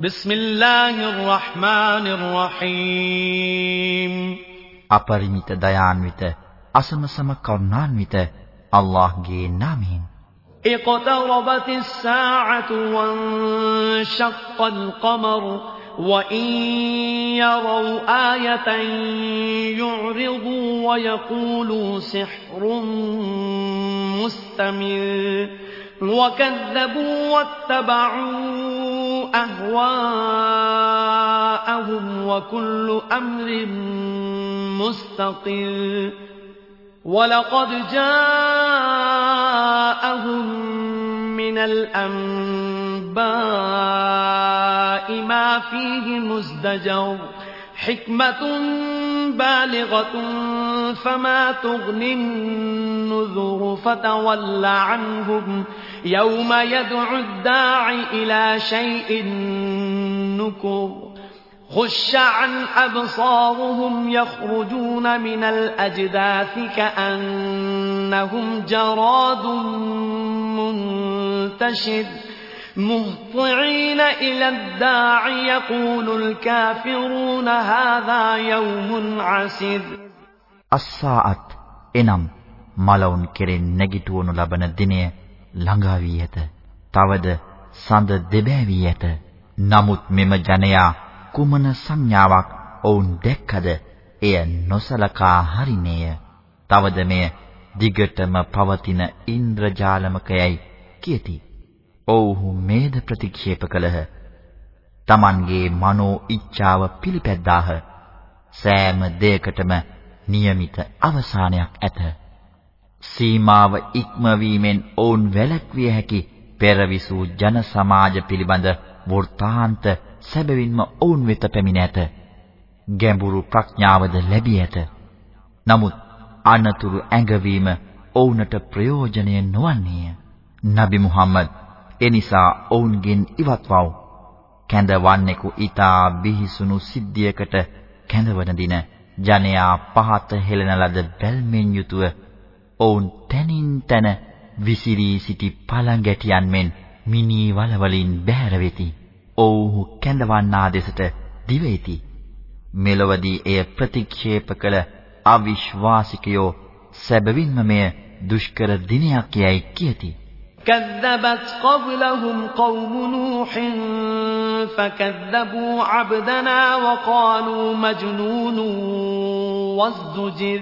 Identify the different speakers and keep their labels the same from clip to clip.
Speaker 1: بسم الله الرحمن الرحيم
Speaker 2: අපරිමිත දයාන්විත අසමසම කරුණාන්විත අල්ලාහ්ගේ නාමයෙන්
Speaker 1: اقتربت الساعة وانشق القمر وإن يروا آية يعرضوا ويقولوا سحر مستمر وكذبوا واتبعوا أهواءهم وكل أمر مستقر. ولقد جاءهم من الأنباء ما فيه مزدجر. حكمة بالغة فما تغني النذر فتول عنهم. يوم يدعو الداع إلى شيء نكر خش عن أبصارهم يخرجون من الأجداث كأنهم جراد منتشر مهطعين إلى الداع يقول الكافرون هذا يوم عسر
Speaker 2: අස්සාත් එනම් මලවුන් කෙරෙන් නැගිටවනු ලබන දිනය ළඟා වී ඇත. තවද සඳ දෙබෑ ඇත. නමුත් මෙම ජනයා කුමන සංඥාවක් ඔවුන් දැක්කද එය නොසලකා හරිනේය. තවද මෙය දිගටම පවතින ඉන්ද්‍රජාලමකයයි කියති. ඔව්හු මේද ප්‍රතික්ෂේප කළහ. Tamanගේ මනෝ ඉච්ඡාව පිළිපැද්දාහ. සෑම දෙයකටම નિયમિત අවසානයක් ඇත. සීමාව ඉක්මවීමෙන් ඔවුන් වැළැක්විය හැකි පෙරවිසූ ජන සමාජ පිළිබඳ වෘත්තාන්ත සැබවින්ම ඔවුන් වෙත පැමිණ ඇත. ගැඹුරු ප්‍රඥාවද ලැබී ඇත. නමුත් අනතුරු ඇඟවීම ඔවුන්ට ප්‍රයෝජනය නොවන්නේය. නබි මුහම්මද් එනිසා ඔවුන්ගෙන් ඉවත්වව්. කැඳවන්නෙකු ඊතා බිහිසුණු සිද්ධියකට කැඳවන දින ජනයා පහත හෙළන ලද බැල්මෙන් යුතුව ඔවුන් තනින් තන විසිරී සිටි පළඟැටියන් මෙන් මිනී වලවලින් බැහැර වෙති. ඔව්හු කැඳවන්නා දෙසට දිවෙති. මෙලොවදී එය ප්‍රතික්ෂේප කළ අවිශ්වාසිකයෝ සැබවින්ම මෙය දුෂ්කර දිනයක් යයි කියති.
Speaker 1: كذبت قبلهم قوم نوح فكذبوا عبدنا وقالوا مجنون وازدجر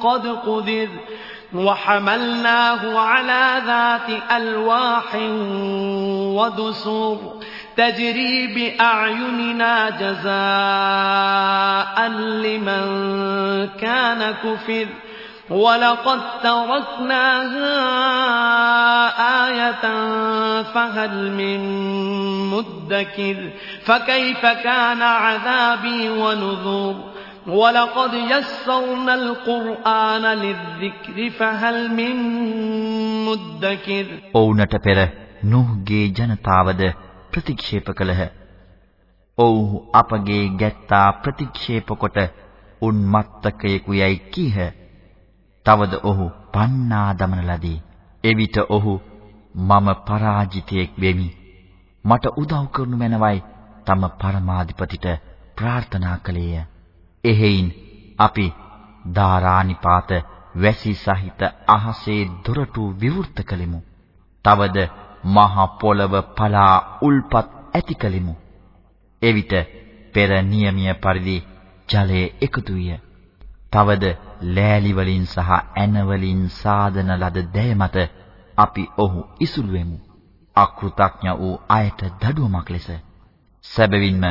Speaker 1: قد قدر وحملناه على ذات ألواح ودسر تجري بأعيننا جزاء لمن كان كفر ولقد تركناها آية فهل من مدكر فكيف كان عذابي ونذر ولقد يسرنا القرآن للذكر فهل من مدكر
Speaker 2: ඔවුන්ට පෙර නුහ්ගේ ජනතාවද ප්‍රතික්ෂේප කළහ. ඔව්හු අපගේ ගැත්තා ප්‍රතික්ෂේප කොට උන්මත්තකයෙකු යයි කීහ. තවද ඔහු පන්නා දමන ලදී. එවිට ඔහු මම පරාජිතයෙක් වෙමි. මට උදව් කරනු මැනවයි තම පරමාධිපතිට ප්‍රාර්ථනා කළේය. එහෙයින් අපි ධාරානිපාත වැසි සහිත අහසේ දොරටු විවෘත කළෙමු. තවද මහ පොළව පලා උල්පත් ඇති කළෙමු. එවිට පෙර නියමිය පරිදි ජලය එකතු විය. තවද ලෑලි වලින් සහ ඇන වලින් සාදන ලද දැය මත අපි ඔහු ඉසුළු වෙමු. අකෘතඥ වූ අයට දඩුවමක් ලෙස සැබවින්ම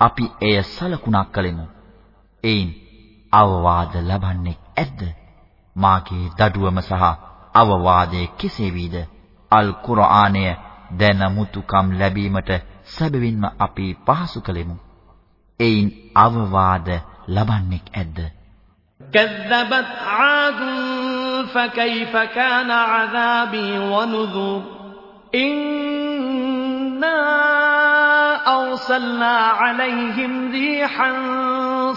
Speaker 2: අපි එය සලකුණක් කළෙමු. එයින් අවවාද ලබන්නේ ඇද්ද? මාගේ දඩුවම සහ අවවාදයේ කෙසේ වීද? අල් කුර්ආනය දැන මුතුකම් ලැබීමට සැබවින්ම අපි පහසු කලෙමු. එයින් අවවාද ලබන්නෙක් ඇද්ද?
Speaker 1: كذبت عاد فكيف كان عذابي ونذر إنا أرسلنا عليهم ريحا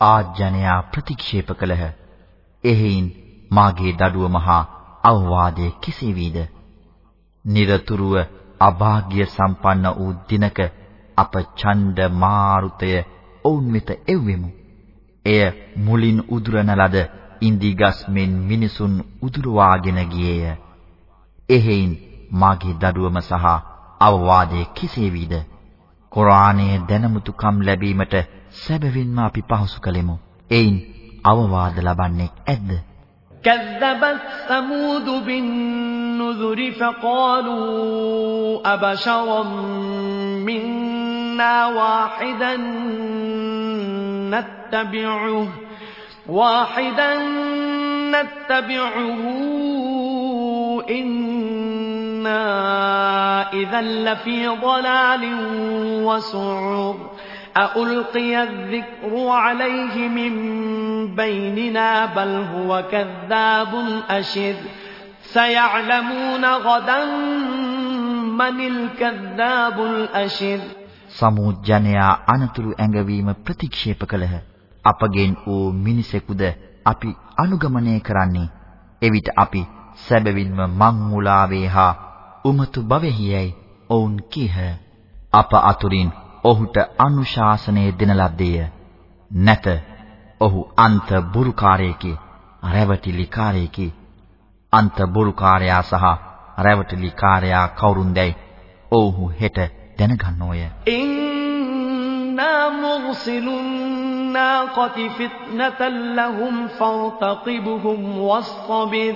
Speaker 2: ආජ්ජනයා ප්‍රතික්ෂේප කළහ. එහෙයින් මාගේ දඩුව මහා අවවාදයේ කෙසේ වීද? নিরතුරුව අභාග්‍ය සම්පන්න වූ දිනක අප ඡණ්ඩ මාරුතය ඔවුන් වෙත එව්වෙමු. එය මුලින් උදුරන ලද ඉන්දිගස් මෙන් මිනිසුන් උදුරවාගෙන ගියේය. එහෙයින් මාගේ දඩුවම සහ අවවාදයේ කෙසේ වීද? කුරානයේ දැනමුතුකම් ලැබීමට සැබවින්ම අපි පහසු කලෙමු. එයින් අවවාද ලබන්නේ ඇද්ද?
Speaker 1: كذبت ثمود بالنذر فقالوا أبشرا منا واحدا نتبعه واحدا نتبعه إنا إذا لفي ضلال وسعر أألقي الذكر عليه من بيننا بل هو كذاب أشر سيعلمون غدا من الكذاب الأشر
Speaker 2: සමුජ්ජනයා අනතුරු ඇඟවීම ප්‍රතික්ෂේප කළහ. අපගෙන් වූ මිනිසෙකුද අපි අනුගමනය කරන්නේ. එවිට අපි සැබවින්ම මංමුලාවේ හා උමතු භවෙහියයි ඔවුන් කීහ. අප අතුරින් ඔහුට අනුශාසනය දෙන ලද්දේය. නැත. ඔහු අන්ත බුරුකාරයෙකි, රැවටිලිකාරයෙකි. අන්ත බුරුකාරයා සහ රැවටිලිකාරයා කවුරුන්දයි ඔව්හු හෙට දැනගන්නෝය.
Speaker 1: إنا مرسل الناقة فتنة لهم فارتقبهم واصطبر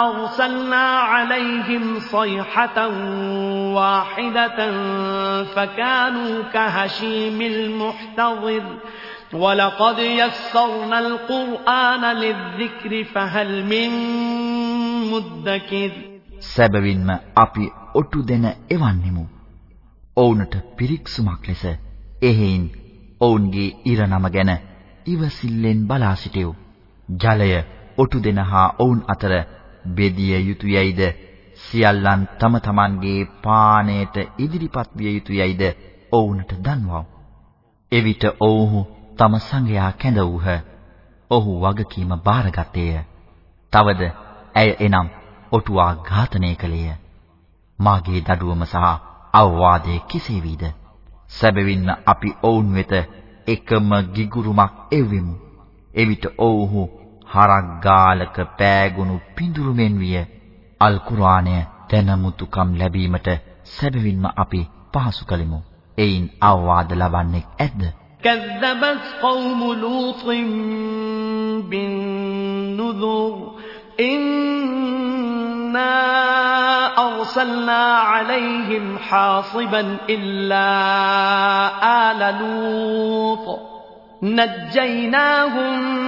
Speaker 1: أرسلنا عليهم صيحة واحدة فكانوا كهشيم المحتضر ولقد يسرنا القرآن للذكر فهل من مدكر
Speaker 2: සැබවින්ම අපි ඔටු දෙන එවන්නෙමු. ඔවුන්ට පිරික්සුමක් ලෙස එහෙයින් ඔවුන්ගේ ඉරනම ගැන ඉවසිල්ලෙන් බලා සිටියු. ජලය ඔටු දෙන හා ඔවුන් අතර බෙදිය යුතුයයිද සියල්ලන් තම තමන්ගේ පානයට ඉදිරිපත් විය යුතුයයිද ඔවුන්ට දන්වව්. එවිට ඔවුහු තම සංඝයා කැඳ වූහ. ඔහු වගකීම බාරගත්තේය. තවද ඇය එනම් ඔටුවා ඝාතනය කළේය. මාගේ දඩුවම සහ අවවාදයේ කෙසේ වීද? සැබවින්ම අපි ඔවුන් වෙත එකම ගිගුරුමක් එවෙමු. එවිට ඔව්හු හරක් ගාලක පෑගුණු පිඳුරු මෙන් විය. අල් කුර්ආනය දැනමුතුකම් ලැබීමට සැබවින්ම අපි පහසු කලෙමු. එයින් අවවාද ලබන්නේ ඇද්ද?
Speaker 1: كذبت قوم لوط بالنذر إنا أرسلنا عليهم حاصبا إلا آل لوط نجيناهم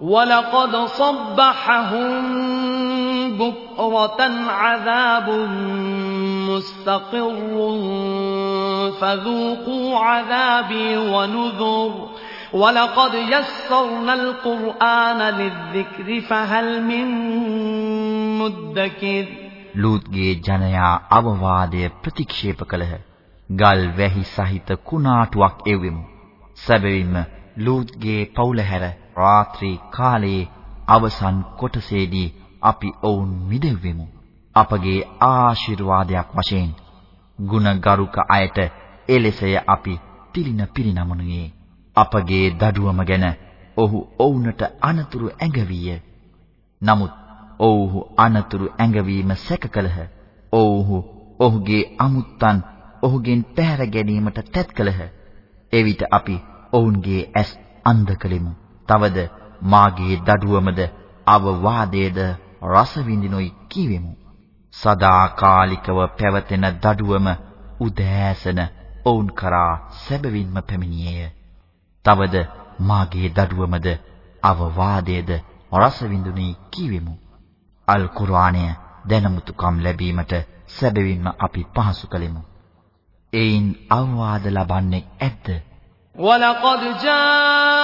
Speaker 1: وَلَقَدْ صَبَّحَهُم بُكْرَةً عَذَابٌ مُسْتَقِرٌّ فَذُوقُوا عَذَابِي وَنُذُرِ وَلَقَدْ يَسَّرْنَا الْقُرْآنَ لِلذِّكْرِ فَهَلْ مِن مُّدَّكِرٍ
Speaker 2: ලූත්ගේ ජනයා අවවාදය ප්‍රතික්ෂේප කළහ. ගල් වැහි සහිත කුණාටුවක් එවෙමු. සැබවින්ම ලූත්ගේ පවුල හැර රාත්‍රී කාලයේ අවසන් කොටසේදී අපි ඔවුන් මිදෙව්වෙමු. අපගේ ආශිර්වාදයක් වශයෙන් ගුණගරුක අයට එලෙසය අපි තිලින පිරිනමනුයේ. අපගේ දඩුවම ගැන ඔහු ඔවුන්ට අනතුරු ඇඟවිය. නමුත් ඔව්හු අනතුරු ඇඟවීම සැක කළහ. ඔව්හු ඔහුගේ අමුත්තන් ඔහුගෙන් පැහැර ගැනීමට තැත් කළහ. එවිට අපි ඔවුන්ගේ ඇස් අන්ධ කළෙමු. තවද මාගේ දඩුවමද අවවාදයේද රස විඳිනොයි කීවෙමු. සදාකාලිකව පැවතෙන දඩුවම උදෑසන ඔවුන් කරා සැබවින්ම පැමිණියේය. තවද මාගේ දඩුවමද අවවාදයේද රස විඳුනි කීවෙමු. අල් කුර්ආනය දැනමුතුකම් ලැබීමට සැබවින්ම අපි පහසු කලෙමු. එයින් අවවාද ලබන්නේ ඇද්ද?
Speaker 1: وَلَقَدْ جَاءَ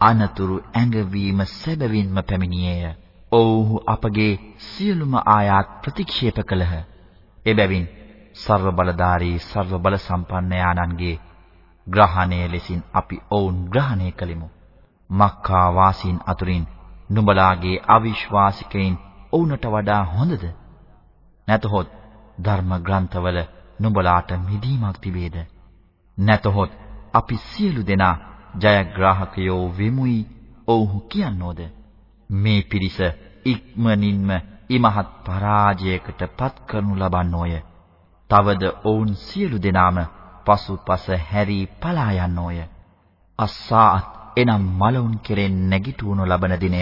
Speaker 2: අනතුරු ඇඟවීම සැබවින්ම පැමිණියේය. ඔව්හු අපගේ සියලුම ආයාත් ප්‍රතික්ෂේප කළහ. එබැවින් සර්ව බලධාරී සර්ව බල සම්පන්නයාණන්ගේ ග්‍රහණය ලෙසින් අපි ඔවුන් ග්‍රහණය කළෙමු. මක්කා වාසීන් අතුරින් නුඹලාගේ අවිශ්වාසිකයින් ඔවුන්ට වඩා හොඳද? නැතහොත් ධර්ම ග්‍රන්ථවල නුඹලාට මිදීමක් තිබේද? නැතහොත් අපි සියලු දෙනා ජයග්‍රාහකයෝ වෙමුයි ඔව්හු කියනෝද? මේ පිරිස ඉක්මනින්ම ඉමහත් පරාජයකට පත් කරනු ලබන්නෝය. තවද ඔවුන් සියලු දෙනාම පසුපස හැරී පලා යන්නෝය. අස්සාත් එනම් මලවුන් කෙරෙන් නැගිටවනු ලබන දිනය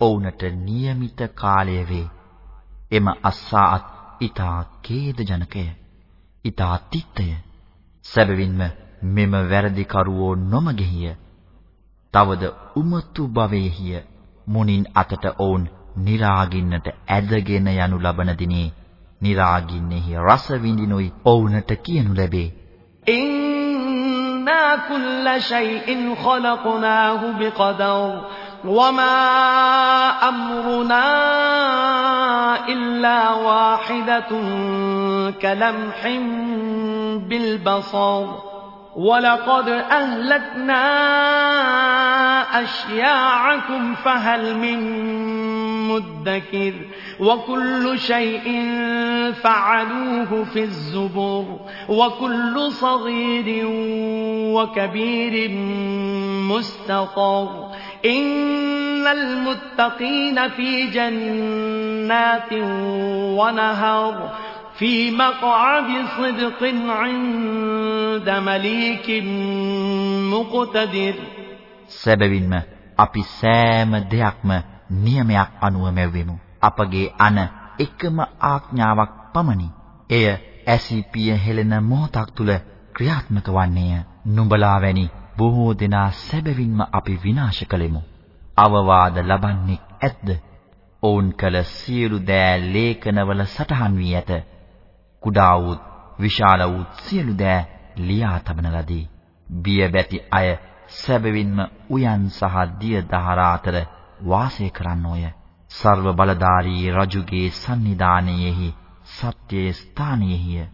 Speaker 2: ඔවුන්ට નિયમિત කාලය වේ. එම අස්සාත් ඊතා ඛේදජනකය. ඊතා තිත්තය. සැබවින්ම මෙම වැරදිකරුවෝ නොමගෙහිය. තවද උමතු භවෙහිය මුنين අතට ඔවුන් निराගින්නට ඇදගෙන යනු ලබන දිනේ निराගින්නේහි රස විඳිනුයි ඔවුන්ට කියනු ලැබේ.
Speaker 1: إِنَّا كُلَّ شَيْءٍ خَلَقْنَاهُ بِقَدَرٍ وَمَا أَمْرُنَا إِلَّا وَاحِدَةٌ كَلَمْحٍ بِالْبَصَرِ ولقد أهلكنا أشياعكم فهل من مدكر وكل شيء فعلوه في الزبر وكل صغير وكبير مستطر إن المتقين في جنات ونهر في مقعد صدق عند مليك مقتدر
Speaker 2: සැබවින්ම අපි සෑම දෙයක්ම නියමයක් අනුව මෙවෙමු. අපගේ අන එකම ආඥාවක් පමණි. එය ඇසිපිය හෙළෙන මොහොතක් තුල ක්‍රියාත්මක වන්නේය. නුඹලා වැනි බොහෝ දෙනා සැබවින්ම අපි විනාශ කළෙමු. අවවාද ලබන්නේ ඇද්ද? ඔවුන් කළ සියලු දෑ ලේඛනවල සටහන් වී ඇත. කුඩා වූත් විශාල වූත් සියලු දෑ ලියා තබන ලදී. බිය බැති අය සැබවින්ම උයන් සහ දිය දහරා අතර වාසය කරන්නෝය. සර්ව බලධාරී රජුගේ සන්නිධානයේහි සත්‍යයේ ස්ථානයේහිය.